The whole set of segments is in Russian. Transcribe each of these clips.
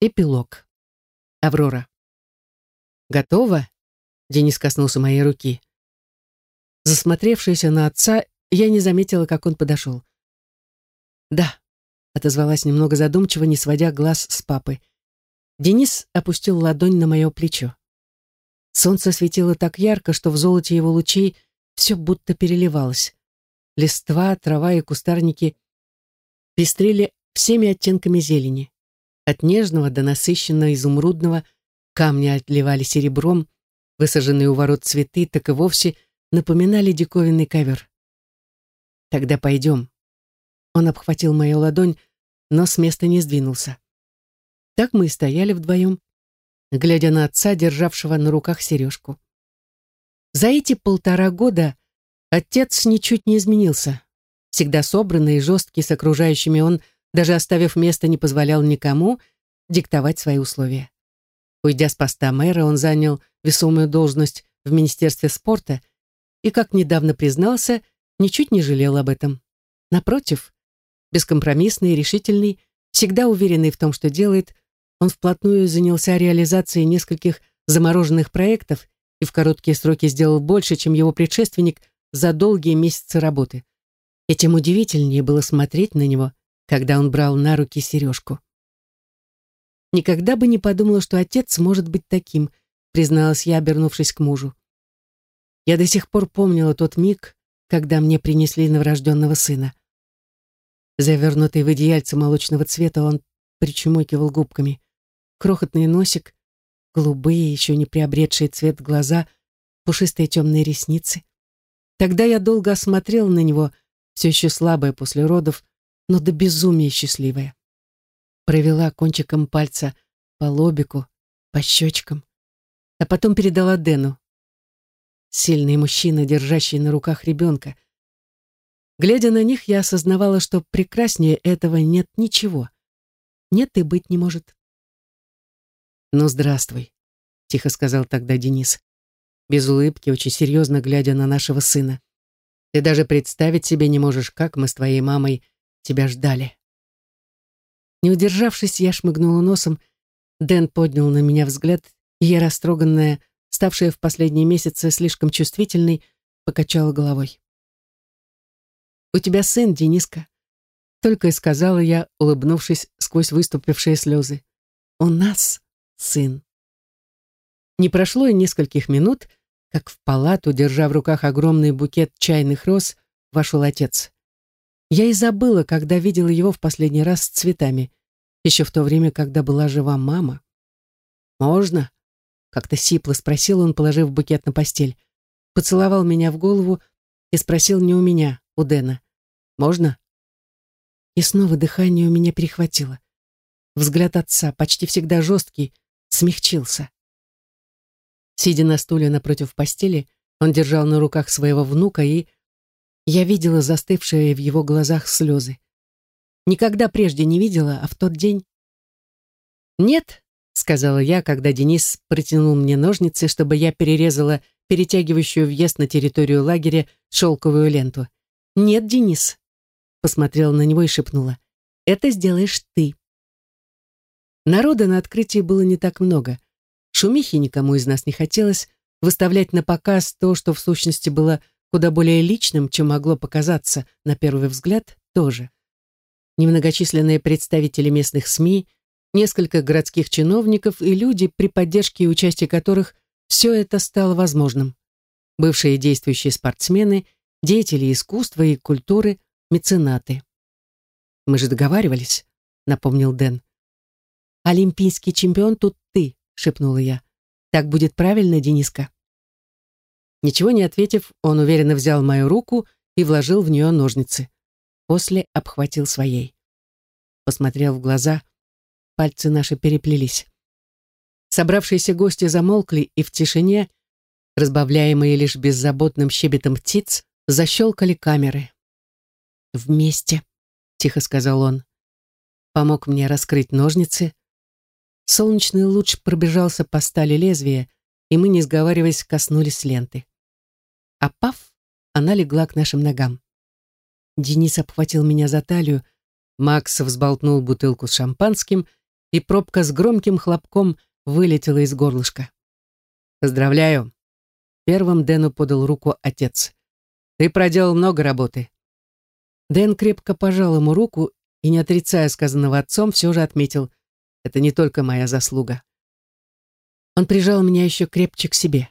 Эпилог. Аврора. «Готово?» — Денис коснулся моей руки. Засмотревшаяся на отца, я не заметила, как он подошел. «Да», — отозвалась немного задумчиво, не сводя глаз с папы. Денис опустил ладонь на мое плечо. Солнце светило так ярко, что в золоте его лучей все будто переливалось. Листва, трава и кустарники пестрели всеми оттенками зелени. От нежного до насыщенно изумрудного камни отливали серебром, высаженные у ворот цветы так и вовсе напоминали диковинный ковер. «Тогда пойдем». Он обхватил мою ладонь, но с места не сдвинулся. Так мы и стояли вдвоем, глядя на отца, державшего на руках сережку. За эти полтора года отец ничуть не изменился. Всегда собранный и жесткий с окружающими он – даже оставив место, не позволял никому диктовать свои условия. Уйдя с поста мэра, он занял весомую должность в Министерстве спорта и, как недавно признался, ничуть не жалел об этом. Напротив, бескомпромиссный решительный, всегда уверенный в том, что делает, он вплотную занялся реализацией нескольких замороженных проектов и в короткие сроки сделал больше, чем его предшественник за долгие месяцы работы. И тем удивительнее было смотреть на него, когда он брал на руки сережку. «Никогда бы не подумала, что отец может быть таким», призналась я, обернувшись к мужу. Я до сих пор помнила тот миг, когда мне принесли новорожденного сына. Завернутый в одеяльце молочного цвета, он причмокивал губками. Крохотный носик, голубые, еще не приобретшие цвет глаза, пушистые темные ресницы. Тогда я долго осмотрела на него, все еще слабое после родов, но до безумия счастливая. Провела кончиком пальца по лобику, по щечкам, а потом передала Дэну. Сильный мужчина, держащий на руках ребенка. Глядя на них, я осознавала, что прекраснее этого нет ничего. Нет и быть не может. «Ну, здравствуй», — тихо сказал тогда Денис, без улыбки, очень серьезно глядя на нашего сына. «Ты даже представить себе не можешь, как мы с твоей мамой Тебя ждали. Не удержавшись, я шмыгнула носом. Дэн поднял на меня взгляд, и я, растроганная, ставшая в последние месяцы слишком чувствительной, покачала головой. «У тебя сын, Дениска», — только и сказала я, улыбнувшись сквозь выступившие слезы. «У нас сын». Не прошло и нескольких минут, как в палату, держа в руках огромный букет чайных роз, вошел отец. Я и забыла, когда видела его в последний раз с цветами, еще в то время, когда была жива мама. «Можно?» — как-то сипло спросил он, положив букет на постель. Поцеловал меня в голову и спросил не у меня, у Дэна. «Можно?» И снова дыхание у меня перехватило. Взгляд отца, почти всегда жесткий, смягчился. Сидя на стуле напротив постели, он держал на руках своего внука и я видела застывшие в его глазах слезы. Никогда прежде не видела, а в тот день... «Нет», — сказала я, когда Денис протянул мне ножницы, чтобы я перерезала перетягивающую въезд на территорию лагеря шелковую ленту. «Нет, Денис», — посмотрела на него и шепнула, — «это сделаешь ты». Народа на открытии было не так много. Шумихи никому из нас не хотелось, выставлять на показ то, что в сущности было куда более личным, чем могло показаться на первый взгляд, тоже. Немногочисленные представители местных СМИ, несколько городских чиновников и люди, при поддержке и участии которых все это стало возможным. Бывшие действующие спортсмены, деятели искусства и культуры, меценаты. «Мы же договаривались», — напомнил Дэн. «Олимпийский чемпион тут ты», — шепнула я. «Так будет правильно, Дениска?» Ничего не ответив, он уверенно взял мою руку и вложил в нее ножницы. После обхватил своей. Посмотрел в глаза, пальцы наши переплелись. Собравшиеся гости замолкли, и в тишине, разбавляемые лишь беззаботным щебетом птиц, защелкали камеры. «Вместе», — тихо сказал он. Помог мне раскрыть ножницы. Солнечный луч пробежался по стали лезвия, и мы, не сговариваясь, коснулись ленты. Опав, она легла к нашим ногам. Денис обхватил меня за талию, Макс взболтнул бутылку с шампанским, и пробка с громким хлопком вылетела из горлышка. «Поздравляю!» Первым Дэну подал руку отец. «Ты проделал много работы». Дэн крепко пожал ему руку и, не отрицая сказанного отцом, все же отметил, «Это не только моя заслуга». Он прижал меня еще крепче к себе.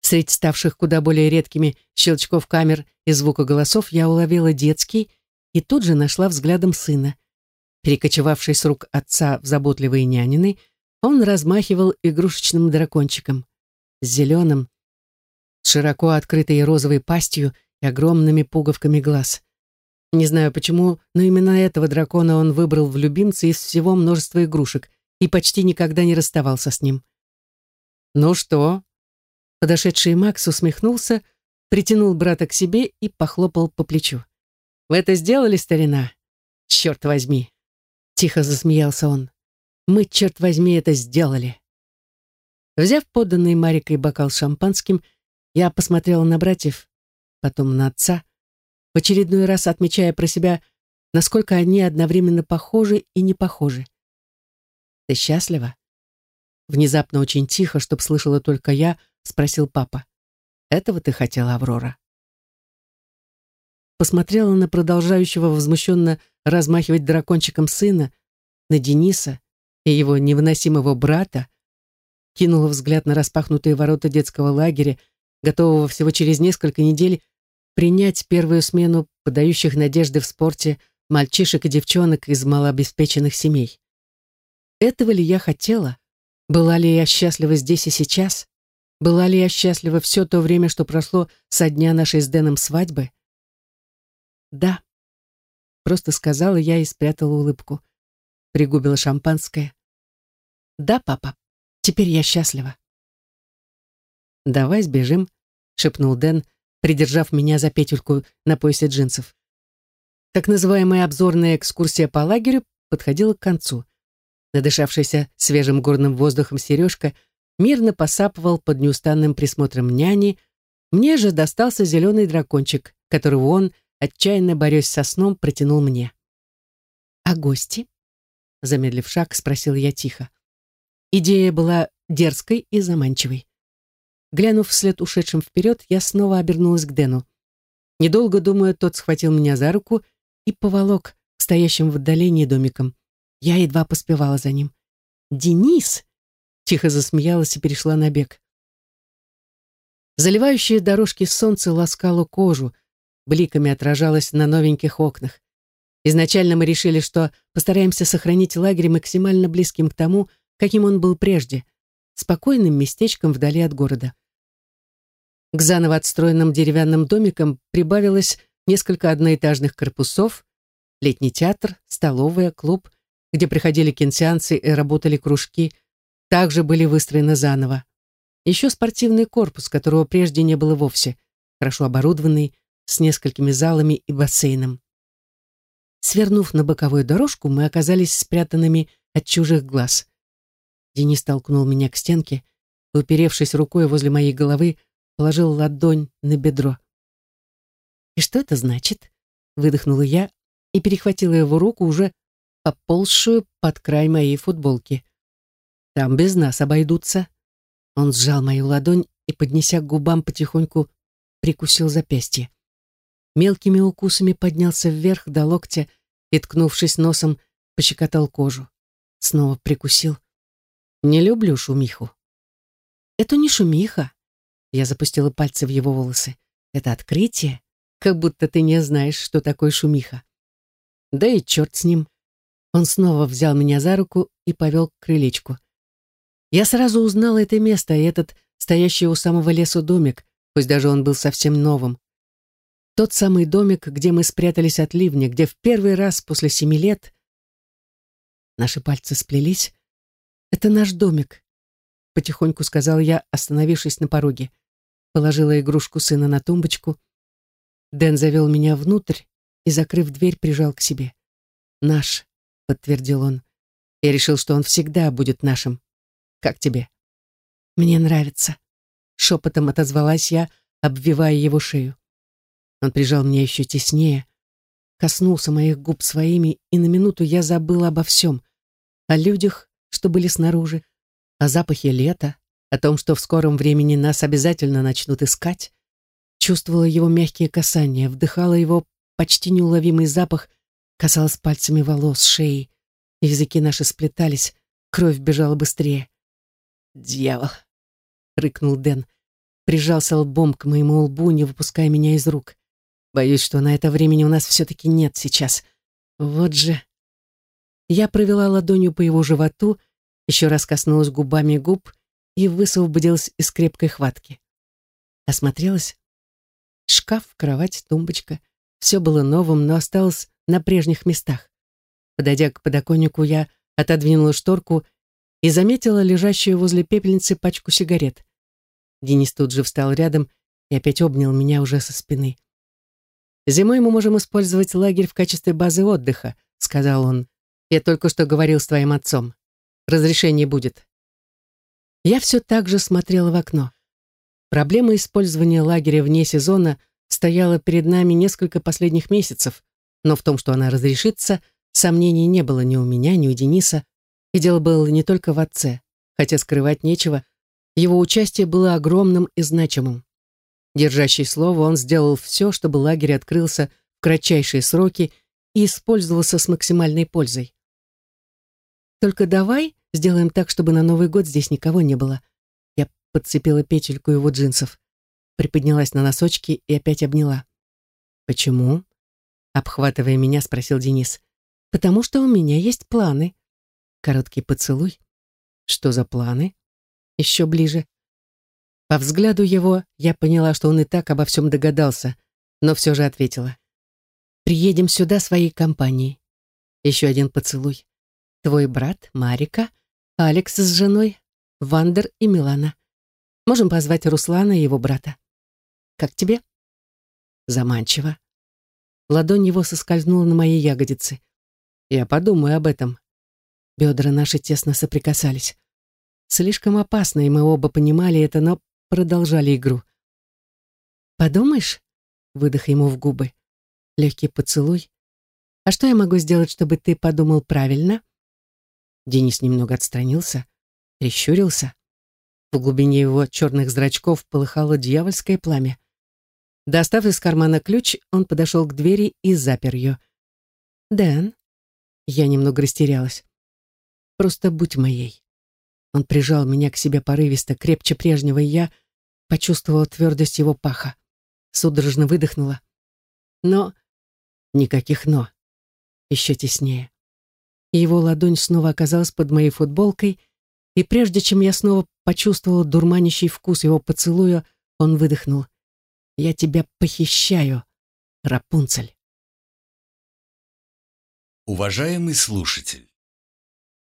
Среди ставших куда более редкими щелчков камер и звука голосов я уловила детский и тут же нашла взглядом сына. Перекочевавший с рук отца в заботливые нянины, он размахивал игрушечным дракончиком. С зеленым, с широко открытой розовой пастью и огромными пуговками глаз. Не знаю почему, но именно этого дракона он выбрал в любимце из всего множества игрушек и почти никогда не расставался с ним. «Ну что?» Подошедший Макс усмехнулся, притянул брата к себе и похлопал по плечу. «Вы это сделали, старина? Черт возьми!» Тихо засмеялся он. «Мы, черт возьми, это сделали!» Взяв поданный Марикой бокал с шампанским, я посмотрела на братьев, потом на отца, в очередной раз отмечая про себя, насколько они одновременно похожи и не похожи. «Ты счастлива?» Внезапно очень тихо, чтоб слышала только я, спросил папа. «Этого ты хотела, Аврора?» Посмотрела на продолжающего возмущенно размахивать дракончиком сына, на Дениса и его невыносимого брата, кинула взгляд на распахнутые ворота детского лагеря, готового всего через несколько недель принять первую смену подающих надежды в спорте мальчишек и девчонок из малообеспеченных семей. Этого ли я хотела? Была ли я счастлива здесь и сейчас? Была ли я счастлива все то время, что прошло со дня нашей с Дэном свадьбы? Да. Просто сказала я и спрятала улыбку. Пригубила шампанское. Да, папа, теперь я счастлива. Давай сбежим, шепнул Дэн, придержав меня за петельку на поясе джинсов. Так называемая обзорная экскурсия по лагерю подходила к концу. Надышавшийся свежим горным воздухом Сережка мирно посапывал под неустанным присмотром няни, мне же достался зеленый дракончик, которого он, отчаянно борясь со сном, протянул мне. «А гости?» Замедлив шаг, спросил я тихо. Идея была дерзкой и заманчивой. Глянув вслед ушедшим вперед, я снова обернулась к Дэну. Недолго думая, тот схватил меня за руку и поволок к стоящим в отдалении домикам. Я едва поспевала за ним. «Денис!» Тихо засмеялась и перешла на бег. Заливающие дорожки солнца ласкало кожу, бликами отражалось на новеньких окнах. Изначально мы решили, что постараемся сохранить лагерь максимально близким к тому, каким он был прежде, спокойным местечком вдали от города. К заново отстроенным деревянным домикам прибавилось несколько одноэтажных корпусов, летний театр, столовая, клуб, где приходили кенсианцы и работали кружки, также были выстроены заново. Еще спортивный корпус, которого прежде не было вовсе, хорошо оборудованный, с несколькими залами и бассейном. Свернув на боковую дорожку, мы оказались спрятанными от чужих глаз. Денис толкнул меня к стенке и, уперевшись рукой возле моей головы, положил ладонь на бедро. «И что это значит?» — выдохнула я и перехватила его руку, уже поползшую под край моей футболки. «Там без нас обойдутся». Он сжал мою ладонь и, поднеся к губам, потихоньку прикусил запястье. Мелкими укусами поднялся вверх до локтя и, ткнувшись носом, пощекотал кожу. Снова прикусил. «Не люблю шумиху». «Это не шумиха». Я запустила пальцы в его волосы. «Это открытие, как будто ты не знаешь, что такое шумиха». «Да и черт с ним». Он снова взял меня за руку и повел к крылечку. Я сразу узнала это место и этот стоящий у самого лесу домик, пусть даже он был совсем новым. Тот самый домик, где мы спрятались от ливня, где в первый раз после семи лет наши пальцы сплелись. «Это наш домик», — потихоньку сказал я, остановившись на пороге. Положила игрушку сына на тумбочку. Дэн завел меня внутрь и, закрыв дверь, прижал к себе. «Наш», подтвердил он. Я решил, что он всегда будет нашим. Как тебе? Мне нравится. Шепотом отозвалась я, обвивая его шею. Он прижал меня еще теснее, коснулся моих губ своими, и на минуту я забыла обо всем. о людях, что были снаружи, о запахе лета, о том, что в скором времени нас обязательно начнут искать. Чувствовала его мягкие касания, вдыхала его почти неуловимый запах, касалась пальцами волос, шеи. Языки наши сплетались, кровь бежала быстрее. «Дьявол!» — рыкнул Дэн. Прижался лбом к моему лбу, не выпуская меня из рук. Боюсь, что на это времени у нас все-таки нет сейчас. Вот же... Я провела ладонью по его животу, еще раз коснулась губами губ и высвободилась из крепкой хватки. Осмотрелась. Шкаф, кровать, тумбочка. Все было новым, но осталось на прежних местах. Подойдя к подоконнику, я отодвинула шторку и заметила лежащую возле пепельницы пачку сигарет. Денис тут же встал рядом и опять обнял меня уже со спины. «Зимой мы можем использовать лагерь в качестве базы отдыха», — сказал он. «Я только что говорил с твоим отцом. Разрешение будет». Я все так же смотрела в окно. Проблема использования лагеря вне сезона стояла перед нами несколько последних месяцев, но в том, что она разрешится, сомнений не было ни у меня, ни у Дениса, и дело было не только в отце, хотя скрывать нечего, его участие было огромным и значимым. Держащий слово, он сделал все, чтобы лагерь открылся в кратчайшие сроки и использовался с максимальной пользой. «Только давай сделаем так, чтобы на Новый год здесь никого не было». Я подцепила петельку его джинсов, приподнялась на носочки и опять обняла. «Почему?» Обхватывая меня, спросил Денис. «Потому что у меня есть планы». Короткий поцелуй. «Что за планы?» Еще ближе. По взгляду его я поняла, что он и так обо всем догадался, но все же ответила. «Приедем сюда своей компанией. Еще один поцелуй. Твой брат, Марика, Алекс с женой, Вандер и Милана. Можем позвать Руслана и его брата. Как тебе?» Заманчиво. Ладонь его соскользнула на мои ягодицы. Я подумаю об этом. Бедра наши тесно соприкасались. Слишком опасно, и мы оба понимали это, но продолжали игру. «Подумаешь?» — выдох ему в губы. Легкий поцелуй. «А что я могу сделать, чтобы ты подумал правильно?» Денис немного отстранился, прищурился. В глубине его черных зрачков полыхало дьявольское пламя. Достав из кармана ключ, он подошел к двери и запер ее. «Дэн?» Я немного растерялась. «Просто будь моей». Он прижал меня к себе порывисто, крепче прежнего, и я почувствовала твердость его паха. Судорожно выдохнула. Но... Никаких «но». Еще теснее. Его ладонь снова оказалась под моей футболкой, и прежде чем я снова почувствовала дурманящий вкус его поцелуя, он выдохнул. «Я тебя похищаю, Рапунцель». Уважаемый слушатель,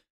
–